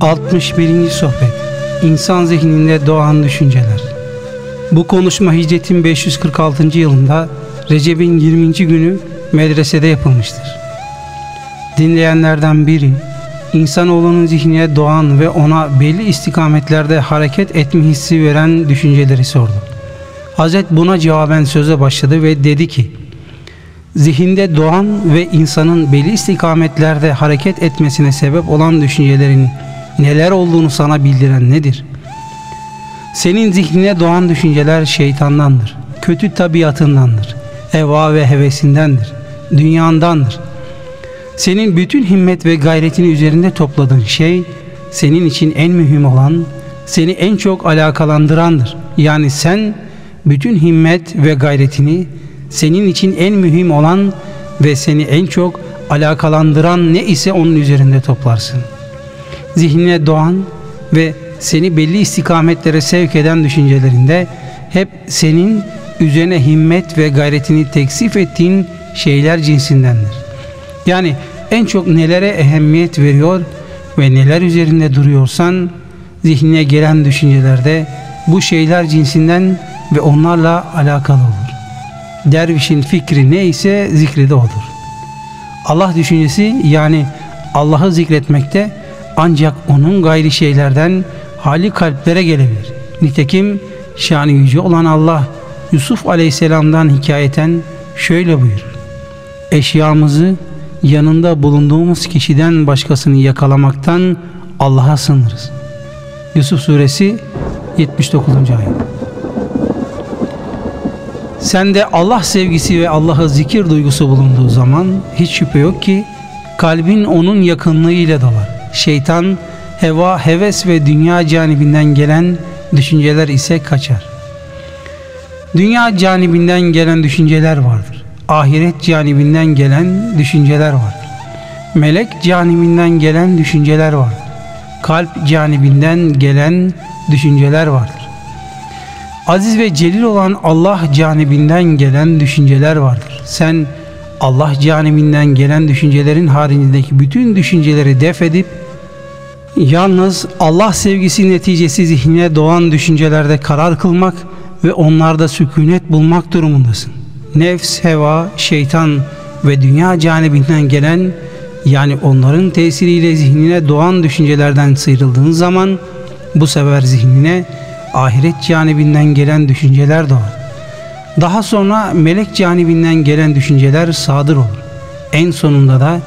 61. Sohbet İnsan zihninde doğan düşünceler Bu konuşma hicretin 546. yılında Recep'in 20. günü medresede yapılmıştır. Dinleyenlerden biri insanoğlunun zihnine doğan ve ona belli istikametlerde hareket etme hissi veren düşünceleri sordu. Hazret buna cevaben söze başladı ve dedi ki Zihinde doğan ve insanın belli istikametlerde hareket etmesine sebep olan düşüncelerin neler olduğunu sana bildiren nedir? Senin zihnine doğan düşünceler şeytandandır, kötü tabiatındandır, eva ve hevesindendir, dünyandandır. Senin bütün himmet ve gayretini üzerinde topladığın şey, senin için en mühim olan, seni en çok alakalandırandır. Yani sen bütün himmet ve gayretini senin için en mühim olan ve seni en çok alakalandıran ne ise onun üzerinde toplarsın. Zihnine doğan ve seni belli istikametlere sevk eden düşüncelerinde hep senin üzerine himmet ve gayretini teksif ettiğin şeyler cinsindendir. Yani en çok nelere ehemmiyet veriyor ve neler üzerinde duruyorsan zihnine gelen düşüncelerde bu şeyler cinsinden ve onlarla alakalı olur. Dervişin fikri neyse zikri de odur. Allah düşüncesi yani Allah'ı zikretmekte ancak onun gayri şeylerden hali kalplere gelebilir. Nitekim şanı yüce olan Allah Yusuf aleyhisselamdan hikayeten şöyle buyurur. Eşyamızı yanında bulunduğumuz kişiden başkasını yakalamaktan Allah'a sınırız. Yusuf suresi 79. ayet. Sende Allah sevgisi ve Allah'a zikir duygusu bulunduğu zaman hiç şüphe yok ki kalbin onun yakınlığıyla dolar. Şeytan, heva, heves ve dünya canibinden gelen düşünceler ise kaçar. Dünya canibinden gelen düşünceler vardır. Ahiret canibinden gelen düşünceler vardır. Melek canibinden gelen düşünceler vardır. Kalp canibinden gelen düşünceler vardır. Aziz ve celil olan Allah canibinden gelen düşünceler vardır. Sen Allah canibinden gelen düşüncelerin haricindeki bütün düşünceleri def edip yalnız Allah sevgisi neticesi zihnine doğan düşüncelerde karar kılmak ve onlarda sükunet bulmak durumundasın. Nefs, heva, şeytan ve dünya canibinden gelen yani onların tesiriyle zihnine doğan düşüncelerden sıyrıldığın zaman bu sefer zihnine ahiret canibinden gelen düşünceler doğar. Daha sonra melek canibinden gelen düşünceler sadır olur. En sonunda da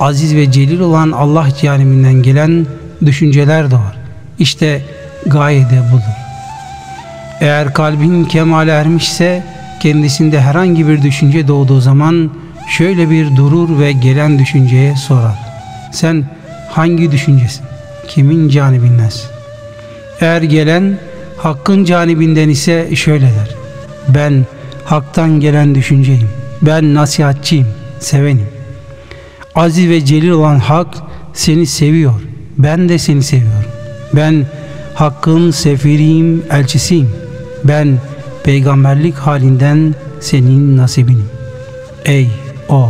aziz ve celil olan Allah canibinden gelen düşünceler doğar. İşte gaye de budur. Eğer kalbin kemale ermişse kendisinde herhangi bir düşünce doğduğu zaman şöyle bir durur ve gelen düşünceye sorar. Sen hangi düşüncesin? Kimin canibindensin? Eğer gelen Hakkın canibinden ise şöyle der. Ben haktan gelen düşünceyim. Ben nasihatçiyim, sevenim. Aziz ve celil olan hak seni seviyor. Ben de seni seviyorum. Ben hakkın sefiriyim, elçisiyim. Ben peygamberlik halinden senin nasibinim. Ey o!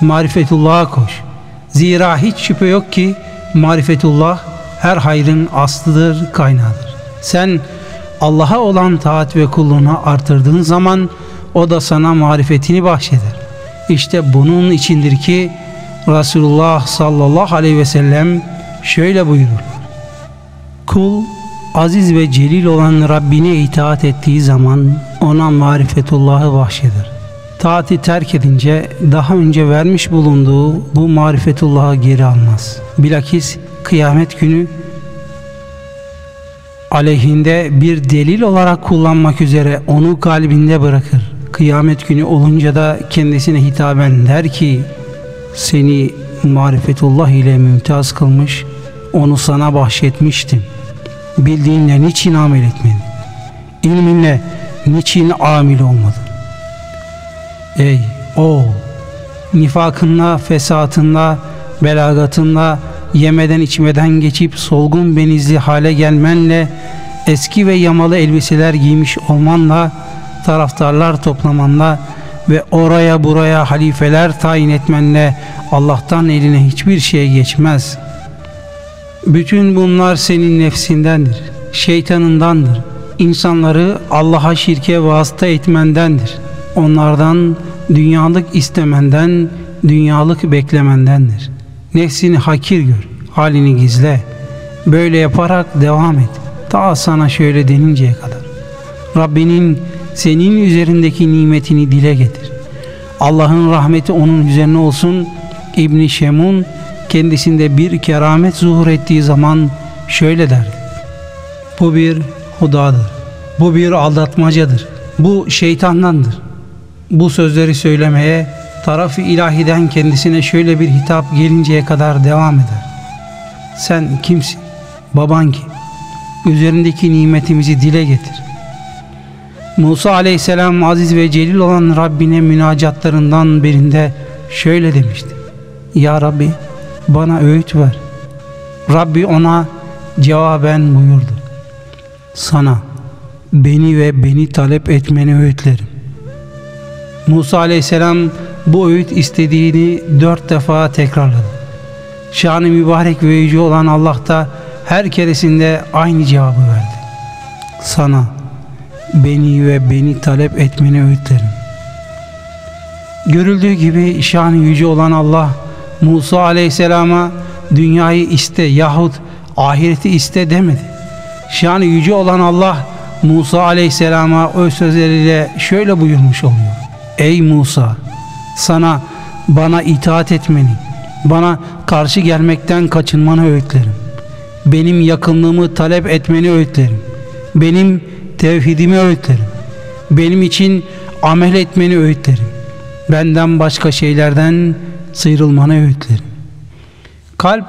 Marifetullah'a koş. Zira hiç şüphe yok ki marifetullah her hayrın aslıdır, kaynağıdır. Sen Allah'a olan taat ve kulluğunu artırdığın zaman o da sana marifetini bahşeder. İşte bunun içindir ki Resulullah sallallahu aleyhi ve sellem şöyle buyurur. Kul aziz ve celil olan Rabbine itaat ettiği zaman ona marifetullahı bahşeder. Taati terk edince daha önce vermiş bulunduğu bu marifetullahı geri almaz. Bilakis kıyamet günü aleyhinde bir delil olarak kullanmak üzere onu kalbinde bırakır. Kıyamet günü olunca da kendisine hitaben der ki seni marifetullah ile mümtaz kılmış, onu sana bahşetmiştim. Bildiğinle niçin amel etmedin? İlminle niçin amil olmadın? Ey oğul! Nifakınla, fesatınla, belagatınla, yemeden içmeden geçip solgun benizli hale gelmenle eski ve yamalı elbiseler giymiş olmanla taraftarlar toplamanla ve oraya buraya halifeler tayin etmenle Allah'tan eline hiçbir şey geçmez. Bütün bunlar senin nefsindendir, şeytanındandır. İnsanları Allah'a şirke vasıta etmendendir. Onlardan dünyalık istemenden, dünyalık beklemendendir. Nefsini hakir gör, halini gizle. Böyle yaparak devam et. Ta sana şöyle deninceye kadar. Rabbinin senin üzerindeki nimetini dile getir. Allah'ın rahmeti onun üzerine olsun. İbni Şemun kendisinde bir keramet zuhur ettiği zaman şöyle derdi. Bu bir hudadır. Bu bir aldatmacadır. Bu şeytandandır. Bu sözleri söylemeye tarafı ilahiden kendisine şöyle bir hitap gelinceye kadar devam eder. Sen kimsin? Baban kim? Üzerindeki nimetimizi dile getir. Musa aleyhisselam aziz ve celil olan Rabbine münacatlarından birinde şöyle demişti. Ya Rabbi bana öğüt ver. Rabbi ona cevaben buyurdu. Sana beni ve beni talep etmeni öğütlerim. Musa aleyhisselam bu öğüt istediğini dört defa tekrarladı. Şanı mübarek ve yüce olan Allah da her keresinde aynı cevabı verdi. Sana beni ve beni talep etmeni öğütlerim. Görüldüğü gibi şanı yüce olan Allah Musa aleyhisselama dünyayı iste yahut ahireti iste demedi. Şanı yüce olan Allah Musa aleyhisselama o sözleriyle şöyle buyurmuş oluyor. Ey Musa sana bana itaat etmeni, bana karşı gelmekten kaçınmanı öğütlerim. Benim yakınlığımı talep etmeni öğütlerim. Benim tevhidimi öğütlerim. Benim için amel etmeni öğütlerim. Benden başka şeylerden sıyrılmanı öğütlerim. Kalp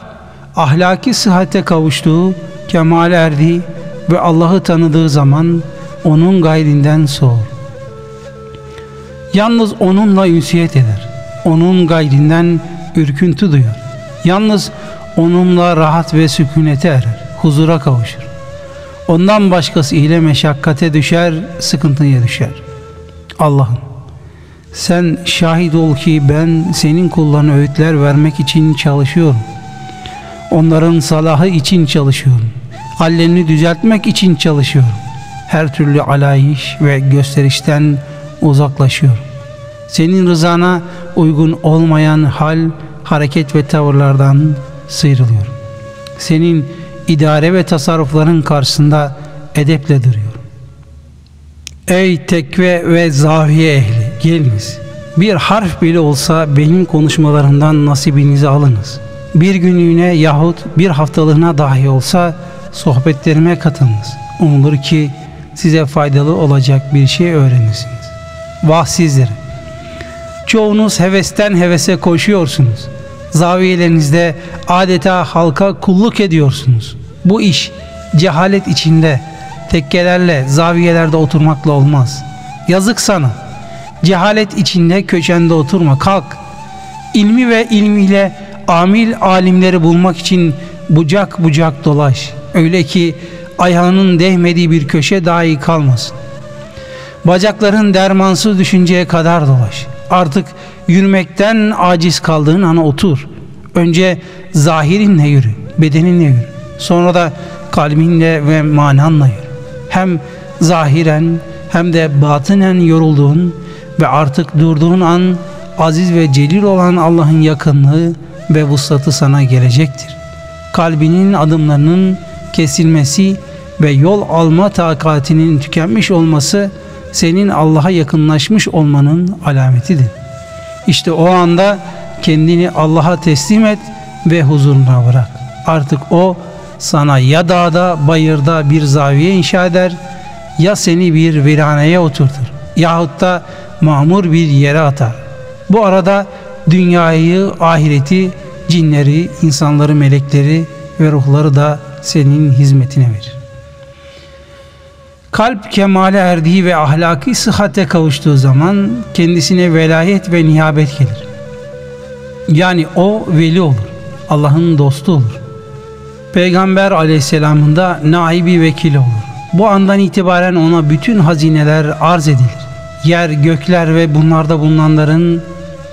ahlaki sıhhate kavuştuğu, kemale erdiği ve Allah'ı tanıdığı zaman onun gayrinden soğur. Yalnız onunla ünsiyet eder. Onun gayrinden ürküntü duyar. Yalnız onunla rahat ve sükunete erer. Huzura kavuşur. Ondan başkası ile meşakkate düşer, sıkıntıya düşer. Allah'ım sen şahit ol ki ben senin kullarına öğütler vermek için çalışıyorum. Onların salahı için çalışıyorum. Hallerini düzeltmek için çalışıyorum. Her türlü alayiş ve gösterişten uzaklaşıyorum. Senin rızana uygun olmayan hal, hareket ve tavırlardan sıyrılıyorum. Senin idare ve tasarrufların karşısında edeple duruyorum. Ey tekve ve zaviye ehli geliniz. Bir harf bile olsa benim konuşmalarımdan nasibinizi alınız. Bir günlüğüne yahut bir haftalığına dahi olsa sohbetlerime katılınız. Umulur ki size faydalı olacak bir şey öğrenirsiniz. Vah sizlere! Çoğunuz hevesten hevese koşuyorsunuz. Zaviyelerinizde adeta halka kulluk ediyorsunuz. Bu iş cehalet içinde, tekkelerle, zaviyelerde oturmakla olmaz. Yazık sana. Cehalet içinde köşende oturma. Kalk. İlmi ve ilmiyle amil alimleri bulmak için bucak bucak dolaş. Öyle ki ayağının değmediği bir köşe dahi kalmasın. Bacakların dermansız düşünceye kadar dolaş. Artık yürümekten aciz kaldığın ana otur. Önce zahirinle yürü, bedeninle yürü. Sonra da kalbinle ve mananla yürü. Hem zahiren hem de batınen yorulduğun ve artık durduğun an aziz ve celil olan Allah'ın yakınlığı ve vuslatı sana gelecektir. Kalbinin adımlarının kesilmesi ve yol alma takatinin tükenmiş olması senin Allah'a yakınlaşmış olmanın alametidir. İşte o anda kendini Allah'a teslim et ve huzuruna bırak. Artık o sana ya dağda bayırda bir zaviye inşa eder ya seni bir viraneye oturtur yahut da mamur bir yere atar. Bu arada dünyayı, ahireti, cinleri, insanları, melekleri ve ruhları da senin hizmetine verir. Kalp kemale erdiği ve ahlaki sıhhate kavuştuğu zaman kendisine velayet ve niyabet gelir. Yani o veli olur. Allah'ın dostu olur. Peygamber aleyhisselamın da naibi vekili olur. Bu andan itibaren ona bütün hazineler arz edilir. Yer, gökler ve bunlarda bulunanların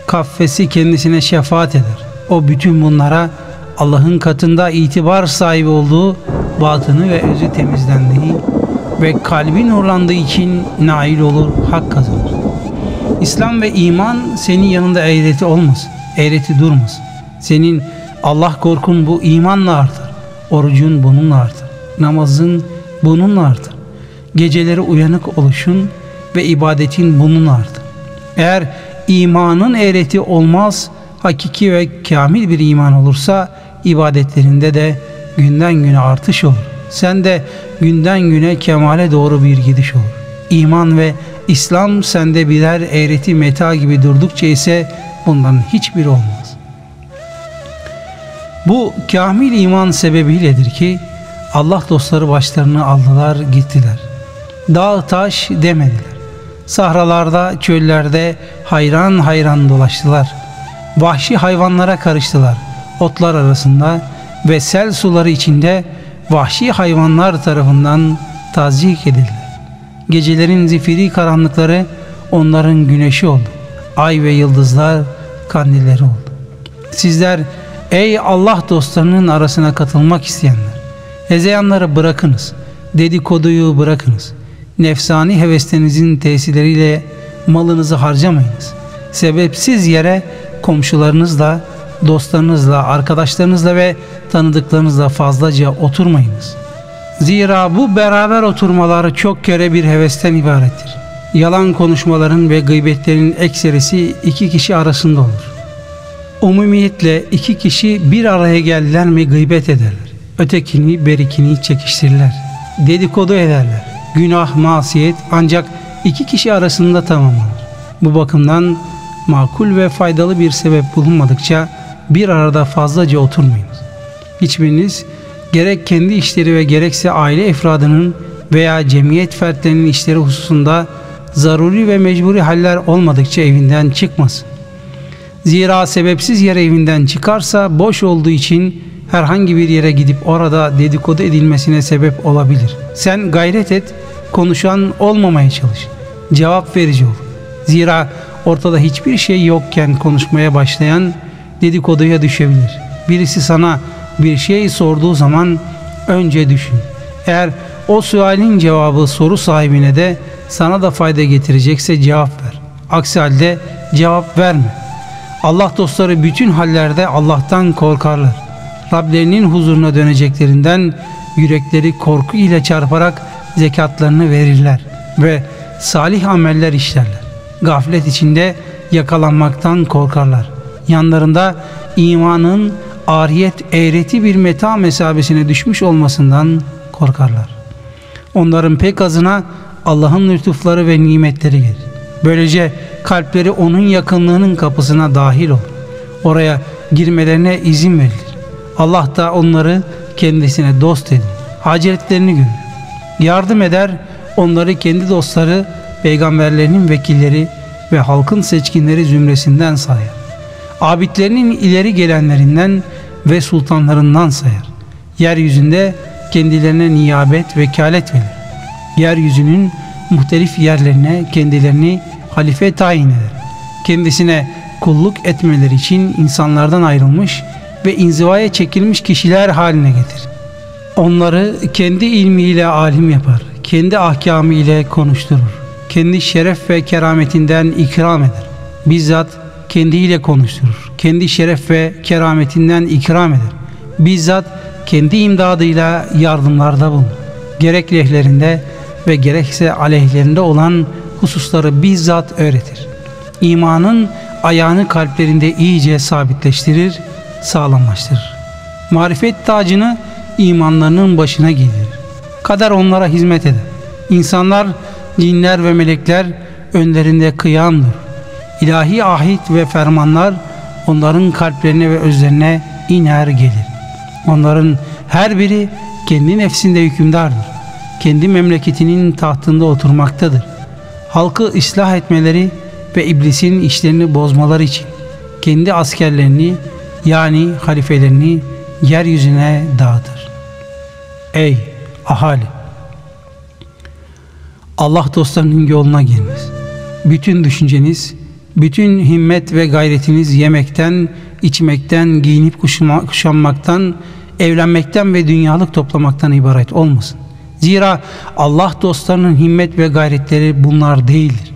kaffesi kendisine şefaat eder. O bütün bunlara Allah'ın katında itibar sahibi olduğu batını ve özü temizlendiği ve kalbin nurlandığı için nail olur, hak kazanır. İslam ve iman senin yanında eğreti olmasın, eğreti durmasın. Senin Allah korkun bu imanla artar, orucun bununla artar, namazın bununla artar. Geceleri uyanık oluşun ve ibadetin bununla artar. Eğer imanın eğreti olmaz, hakiki ve kamil bir iman olursa ibadetlerinde de günden güne artış olur. Sen de günden güne kemale doğru bir gidiş olur. İman ve İslam sende birer eğreti meta gibi durdukça ise bundan hiçbir olmaz. Bu kamil iman sebebiyledir ki Allah dostları başlarını aldılar gittiler. Dağ taş demediler. Sahralarda, çöllerde hayran hayran dolaştılar. Vahşi hayvanlara karıştılar. Otlar arasında ve sel suları içinde vahşi hayvanlar tarafından tazik edildiler. Gecelerin zifiri karanlıkları onların güneşi oldu. Ay ve yıldızlar kandilleri oldu. Sizler ey Allah dostlarının arasına katılmak isteyenler, hezeyanları bırakınız, dedikoduyu bırakınız. Nefsani heveslerinizin tesirleriyle malınızı harcamayınız. Sebepsiz yere komşularınızla, dostlarınızla, arkadaşlarınızla ve tanıdıklarınızla fazlaca oturmayınız. Zira bu beraber oturmalar çok kere bir hevesten ibarettir. Yalan konuşmaların ve gıybetlerin ekserisi iki kişi arasında olur. Umumiyetle iki kişi bir araya geldiler mi gıybet ederler. Ötekini berikini çekiştirirler. Dedikodu ederler. Günah, masiyet ancak iki kişi arasında tamamlanır. Bu bakımdan makul ve faydalı bir sebep bulunmadıkça bir arada fazlaca oturmayınız. Hiçbiriniz gerek kendi işleri ve gerekse aile efradının veya cemiyet fertlerinin işleri hususunda zaruri ve mecburi haller olmadıkça evinden çıkmasın. Zira sebepsiz yere evinden çıkarsa boş olduğu için herhangi bir yere gidip orada dedikodu edilmesine sebep olabilir. Sen gayret et, konuşan olmamaya çalış. Cevap verici ol. Zira ortada hiçbir şey yokken konuşmaya başlayan dedikoduya düşebilir. Birisi sana bir şey sorduğu zaman önce düşün. Eğer o sualin cevabı soru sahibine de sana da fayda getirecekse cevap ver. Aksi halde cevap verme. Allah dostları bütün hallerde Allah'tan korkarlar. Rablerinin huzuruna döneceklerinden yürekleri korku ile çarparak zekatlarını verirler ve salih ameller işlerler. Gaflet içinde yakalanmaktan korkarlar. Yanlarında imanın ariyet eğreti bir meta mesabesine düşmüş olmasından korkarlar. Onların pek azına Allah'ın lütufları ve nimetleri gelir. Böylece kalpleri onun yakınlığının kapısına dahil olur. Oraya girmelerine izin verilir. Allah da onları kendisine dost edin. Hacetlerini görür. Yardım eder, onları kendi dostları, peygamberlerinin vekilleri ve halkın seçkinleri zümresinden sayar. Abidlerinin ileri gelenlerinden ve sultanlarından sayar. Yeryüzünde kendilerine niyabet, vekalet verir. Yeryüzünün muhtelif yerlerine kendilerini halife tayin eder. Kendisine kulluk etmeleri için insanlardan ayrılmış ve inzivaya çekilmiş kişiler haline getirir. Onları kendi ilmiyle alim yapar, kendi ahkamı ile konuşturur. Kendi şeref ve kerametinden ikram eder. Bizzat kendiyle konuşturur. Kendi şeref ve kerametinden ikram eder. Bizzat kendi imdadıyla yardımlarda bulunur. Gerek lehlerinde ve gerekse aleyhlerinde olan hususları bizzat öğretir. İmanın ayağını kalplerinde iyice sabitleştirir, sağlamlaştırır. Marifet tacını imanlarının başına giydirir. Kader onlara hizmet eder. İnsanlar, cinler ve melekler önlerinde kıyamdır. İlahi ahit ve fermanlar onların kalplerine ve özlerine iner gelir. Onların her biri kendi nefsinde hükümdardır. Kendi memleketinin tahtında oturmaktadır. Halkı ıslah etmeleri ve iblisin işlerini bozmaları için kendi askerlerini yani halifelerini yeryüzüne dağıtır. Ey ahali! Allah dostlarının yoluna giriniz. Bütün düşünceniz, bütün himmet ve gayretiniz yemekten içmekten, giyinip kuşanmaktan, evlenmekten ve dünyalık toplamaktan ibaret olmasın. Zira Allah dostlarının himmet ve gayretleri bunlar değildir.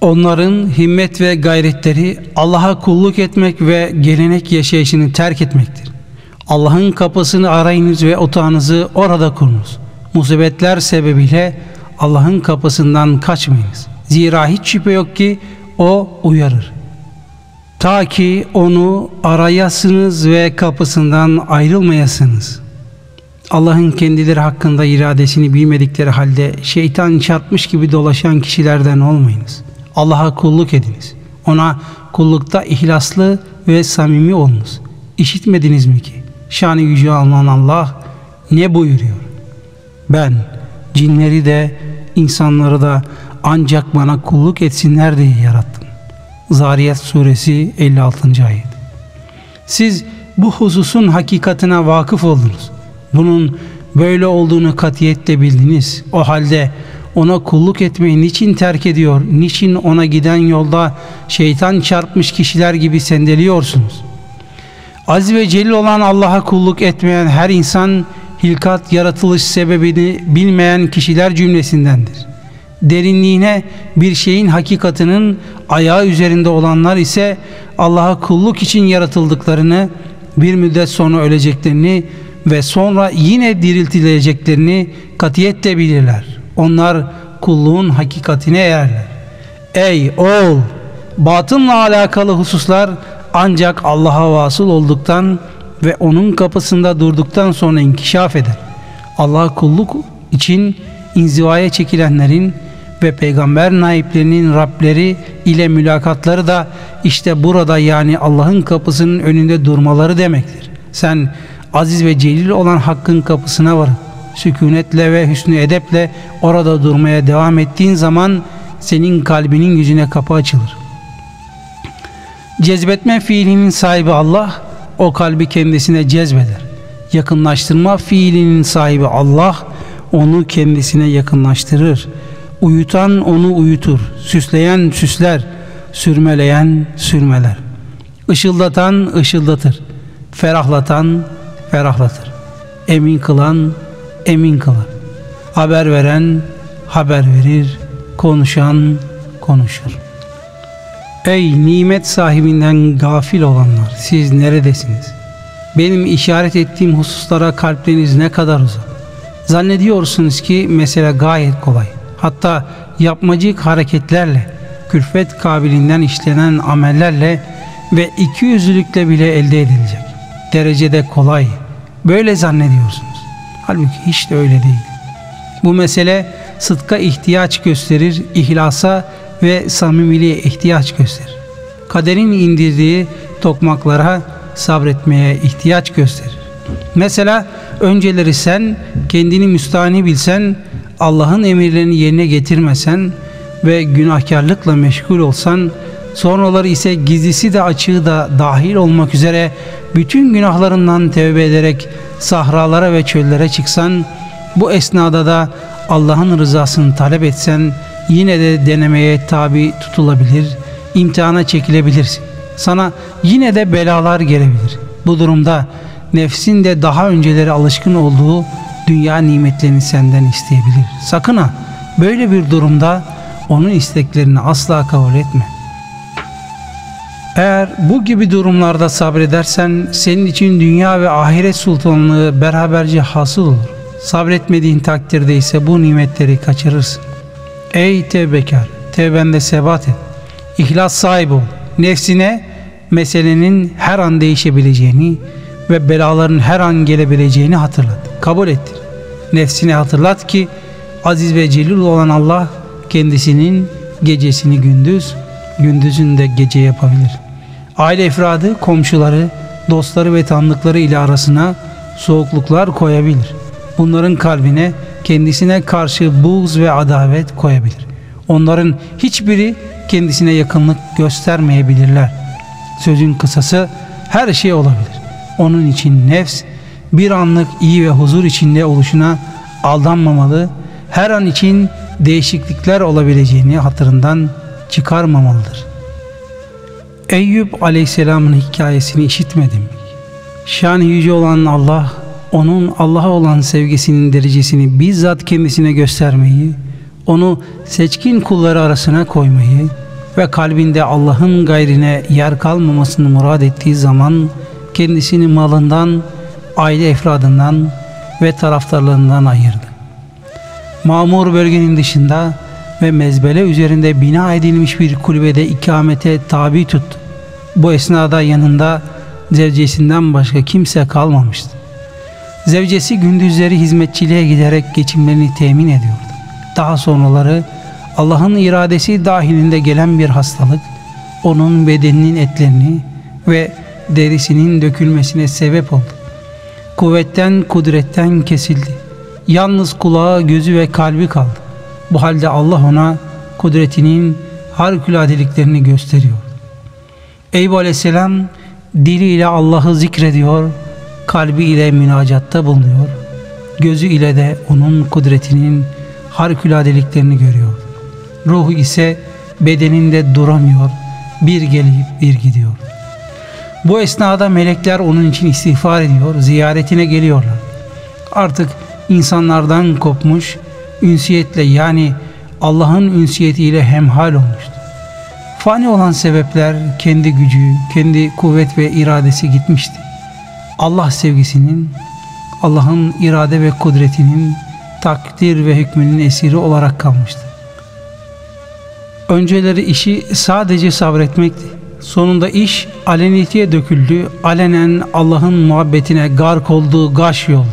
Onların himmet ve gayretleri Allah'a kulluk etmek ve gelenek yaşayışını terk etmektir. Allah'ın kapısını arayınız ve otağınızı orada kurunuz. Musibetler sebebiyle Allah'ın kapısından kaçmayınız. Zira hiç şüphe yok ki O uyarır. Ta ki onu arayasınız ve kapısından ayrılmayasınız. Allah'ın kendileri hakkında iradesini bilmedikleri halde şeytan çarpmış gibi dolaşan kişilerden olmayınız. Allah'a kulluk ediniz. Ona kullukta ihlaslı ve samimi olunuz. İşitmediniz mi ki? Şanı yüce alınan Allah ne buyuruyor? Ben cinleri de insanları da ancak bana kulluk etsinler diye yarattım. Zariyat suresi 56. ayet. Siz bu hususun hakikatine vakıf oldunuz. Bunun böyle olduğunu katiyetle bildiniz. O halde ona kulluk etmeyi niçin terk ediyor, niçin ona giden yolda şeytan çarpmış kişiler gibi sendeliyorsunuz? Az ve celil olan Allah'a kulluk etmeyen her insan hilkat yaratılış sebebini bilmeyen kişiler cümlesindendir. Derinliğine bir şeyin hakikatinin ayağı üzerinde olanlar ise Allah'a kulluk için yaratıldıklarını, bir müddet sonra öleceklerini ve sonra yine diriltileceklerini katiyetle bilirler. Onlar kulluğun hakikatine ererler. Ey oğul! Batınla alakalı hususlar ancak Allah'a vasıl olduktan ve onun kapısında durduktan sonra inkişaf eder. Allah'a kulluk için inzivaya çekilenlerin ve peygamber naiplerinin Rableri ile mülakatları da işte burada yani Allah'ın kapısının önünde durmaları demektir. Sen aziz ve celil olan hakkın kapısına varıp sükunetle ve hüsnü edeple orada durmaya devam ettiğin zaman senin kalbinin yüzüne kapı açılır. Cezbetme fiilinin sahibi Allah, o kalbi kendisine cezbeder. Yakınlaştırma fiilinin sahibi Allah, onu kendisine yakınlaştırır. Uyutan onu uyutur, süsleyen süsler, sürmeleyen sürmeler. Işıldatan ışıldatır, ferahlatan ferahlatır. Emin kılan emin kılar. Haber veren haber verir, konuşan konuşur. Ey nimet sahibinden gafil olanlar siz neredesiniz? Benim işaret ettiğim hususlara kalpleriniz ne kadar uzak. Zannediyorsunuz ki mesele gayet kolay. Hatta yapmacık hareketlerle, külfet kabilinden işlenen amellerle ve iki yüzlülükle bile elde edilecek. Derecede kolay. Böyle zannediyorsunuz. Halbuki hiç de öyle değil. Bu mesele sıdka ihtiyaç gösterir, ihlasa ve samimiliğe ihtiyaç gösterir. Kaderin indirdiği tokmaklara sabretmeye ihtiyaç gösterir. Mesela önceleri sen kendini müstahni bilsen, Allah'ın emirlerini yerine getirmesen ve günahkarlıkla meşgul olsan, sonraları ise gizlisi de açığı da dahil olmak üzere bütün günahlarından tevbe ederek sahralara ve çöllere çıksan, bu esnada da Allah'ın rızasını talep etsen, yine de denemeye tabi tutulabilir, imtihana çekilebilirsin. Sana yine de belalar gelebilir. Bu durumda nefsin de daha önceleri alışkın olduğu dünya nimetlerini senden isteyebilir. Sakın ha böyle bir durumda onun isteklerini asla kabul etme. Eğer bu gibi durumlarda sabredersen senin için dünya ve ahiret sultanlığı beraberce hasıl olur. Sabretmediğin takdirde ise bu nimetleri kaçırırsın. Ey tevbekar, tevbende sebat et. İhlas sahibi ol. Nefsine meselenin her an değişebileceğini ve belaların her an gelebileceğini hatırlat. Kabul ettir. Nefsine hatırlat ki aziz ve celil olan Allah kendisinin gecesini gündüz, gündüzün de gece yapabilir. Aile efradı, komşuları, dostları ve tanıdıkları ile arasına soğukluklar koyabilir. Bunların kalbine kendisine karşı buğz ve adavet koyabilir. Onların hiçbiri kendisine yakınlık göstermeyebilirler. Sözün kısası her şey olabilir. Onun için nefs bir anlık iyi ve huzur içinde oluşuna aldanmamalı, her an için değişiklikler olabileceğini hatırından çıkarmamalıdır. Eyüp Aleyhisselam'ın hikayesini işitmedim mi? Şan yüce olan Allah, onun Allah'a olan sevgisinin derecesini bizzat kendisine göstermeyi, onu seçkin kulları arasına koymayı ve kalbinde Allah'ın gayrine yer kalmamasını murad ettiği zaman kendisini malından, aile efradından ve taraftarlarından ayırdı. Mamur bölgenin dışında ve mezbele üzerinde bina edilmiş bir kulübede ikamete tabi tuttu. Bu esnada yanında zevcesinden başka kimse kalmamıştı. Zevcesi gündüzleri hizmetçiliğe giderek geçimlerini temin ediyordu. Daha sonraları Allah'ın iradesi dahilinde gelen bir hastalık onun bedeninin etlerini ve derisinin dökülmesine sebep oldu. Kuvvetten, kudretten kesildi. Yalnız kulağı, gözü ve kalbi kaldı. Bu halde Allah ona kudretinin harikuladeliklerini gösteriyor. Eyüp Aleyhisselam diliyle Allah'ı zikrediyor, kalbi ile münacatta bulunuyor, gözü ile de onun kudretinin harikuladeliklerini görüyor. Ruhu ise bedeninde duramıyor, bir gelip bir gidiyor. Bu esnada melekler onun için istiğfar ediyor, ziyaretine geliyorlar. Artık insanlardan kopmuş, ünsiyetle yani Allah'ın ünsiyetiyle hemhal olmuştu. Fani olan sebepler kendi gücü, kendi kuvvet ve iradesi gitmişti. Allah sevgisinin, Allah'ın irade ve kudretinin takdir ve hükmünün esiri olarak kalmıştı. Önceleri işi sadece sabretmekti. Sonunda iş aleniyetiye döküldü. Alenen Allah'ın muhabbetine gark olduğu gaş yoldu.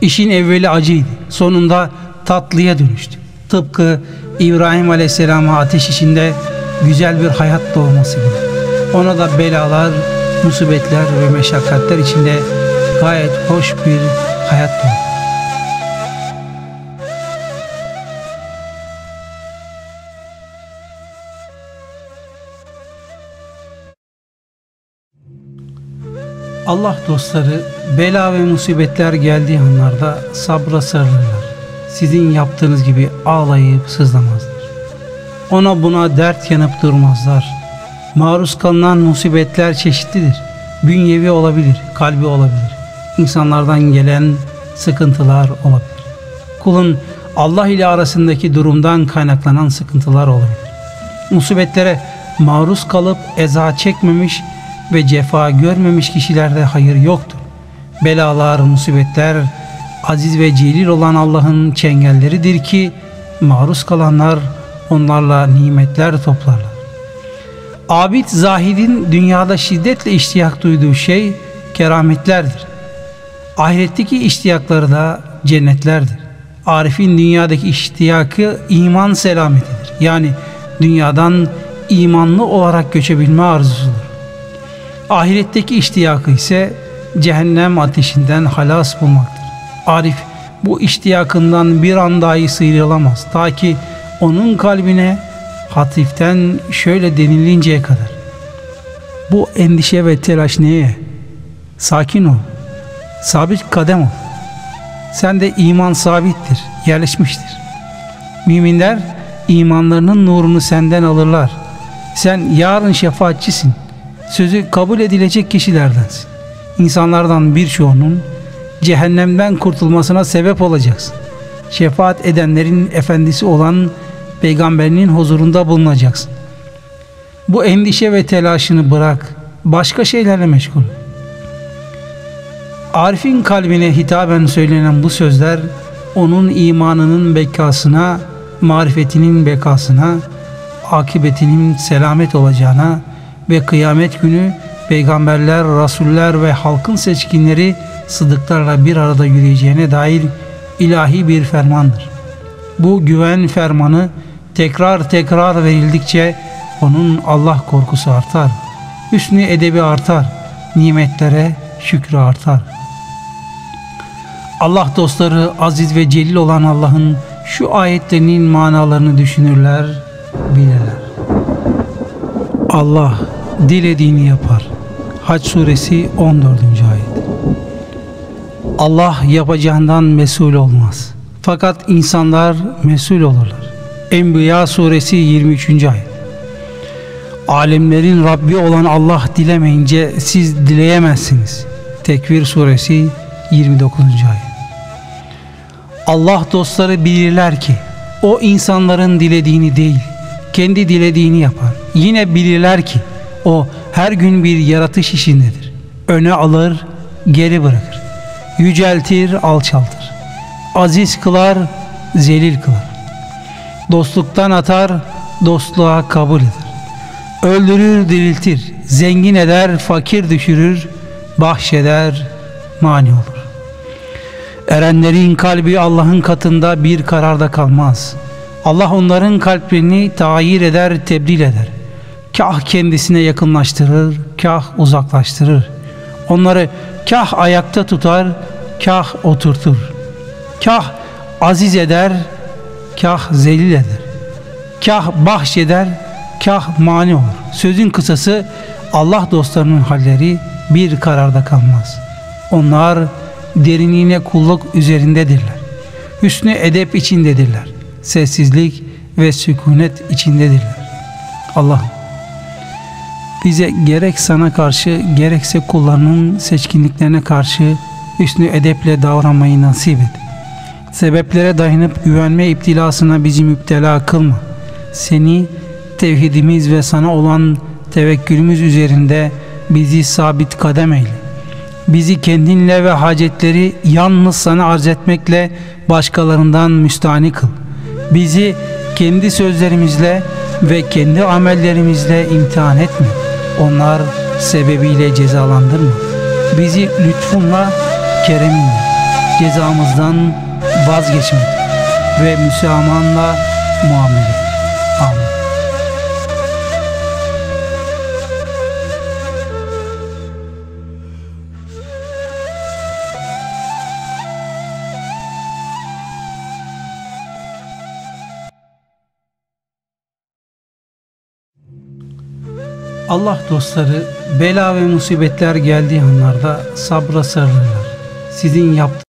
İşin evveli acıydı. Sonunda tatlıya dönüştü. Tıpkı İbrahim Aleyhisselam'a ateş içinde güzel bir hayat doğması gibi. Ona da belalar, musibetler ve meşakkatler içinde gayet hoş bir hayat doğdu. Allah dostları bela ve musibetler geldiği anlarda sabra sarılırlar. Sizin yaptığınız gibi ağlayıp sızlamazlar. Ona buna dert yanıp durmazlar. Maruz kalınan musibetler çeşitlidir. Bünyevi olabilir, kalbi olabilir. İnsanlardan gelen sıkıntılar olabilir. Kulun Allah ile arasındaki durumdan kaynaklanan sıkıntılar olabilir. Musibetlere maruz kalıp eza çekmemiş ve cefa görmemiş kişilerde hayır yoktur. Belalar, musibetler aziz ve celil olan Allah'ın çengelleridir ki maruz kalanlar onlarla nimetler toplarlar. Abid zahidin dünyada şiddetle iştiyak duyduğu şey kerametlerdir. Ahiretteki iştiyakları da cennetlerdir. Arif'in dünyadaki iştiyakı iman selametidir. Yani dünyadan imanlı olarak göçebilme arzusudur. Ahiretteki iştiyakı ise cehennem ateşinden halas bulmaktır. Arif bu iştiyakından bir an dahi sıyrılamaz. Ta ki onun kalbine hatiften şöyle denilinceye kadar. Bu endişe ve telaş neye? Sakin ol. Sabit kadem ol. Sen de iman sabittir, yerleşmiştir. Müminler imanlarının nurunu senden alırlar. Sen yarın şefaatçisin sözü kabul edilecek kişilerdensin. İnsanlardan birçoğunun cehennemden kurtulmasına sebep olacaksın. Şefaat edenlerin efendisi olan peygamberinin huzurunda bulunacaksın. Bu endişe ve telaşını bırak. Başka şeylerle meşgul. Arif'in kalbine hitaben söylenen bu sözler onun imanının bekasına, marifetinin bekasına, akıbetinin selamet olacağına, ve kıyamet günü peygamberler, rasuller ve halkın seçkinleri sıdıklarla bir arada yürüyeceğine dair ilahi bir fermandır. Bu güven fermanı tekrar tekrar verildikçe onun Allah korkusu artar. Hüsnü edebi artar. Nimetlere şükrü artar. Allah dostları aziz ve celil olan Allah'ın şu ayetlerinin manalarını düşünürler, bilirler. Allah dilediğini yapar. Hac suresi 14. ayet. Allah yapacağından mesul olmaz. Fakat insanlar mesul olurlar. Enbiya suresi 23. ayet. Alemlerin Rabbi olan Allah dilemeyince siz dileyemezsiniz. Tekvir suresi 29. ayet. Allah dostları bilirler ki o insanların dilediğini değil, kendi dilediğini yapar. Yine bilirler ki o her gün bir yaratış işindedir. Öne alır, geri bırakır. Yüceltir, alçaltır. Aziz kılar, zelil kılar. Dostluktan atar, dostluğa kabul eder. Öldürür, diriltir. Zengin eder, fakir düşürür. Bahşeder, mani olur. Erenlerin kalbi Allah'ın katında bir kararda kalmaz. Allah onların kalplerini tayir eder, tebdil eder. Kah kendisine yakınlaştırır, kah uzaklaştırır. Onları kah ayakta tutar, kah oturtur. Kah aziz eder, kah zelil eder. Kah bahşeder, kah mani olur. Sözün kısası Allah dostlarının halleri bir kararda kalmaz. Onlar derinliğine kulluk üzerindedirler. Hüsnü edep içindedirler. Sessizlik ve sükunet içindedirler. Allah'ım bize gerek sana karşı gerekse kullarının seçkinliklerine karşı hüsnü edeple davranmayı nasip et. Sebeplere dayanıp güvenme iptilasına bizi müptela kılma. Seni tevhidimiz ve sana olan tevekkülümüz üzerinde bizi sabit kadem eyle. Bizi kendinle ve hacetleri yalnız sana arz etmekle başkalarından müstahni kıl. Bizi kendi sözlerimizle ve kendi amellerimizle imtihan etme. Onlar sebebiyle cezalandırma. Bizi lütfunla, kereminle cezamızdan vazgeçmek ve müsamahanla muamele. Allah dostları bela ve musibetler geldiği anlarda sabra sarılırlar. Sizin yaptığınız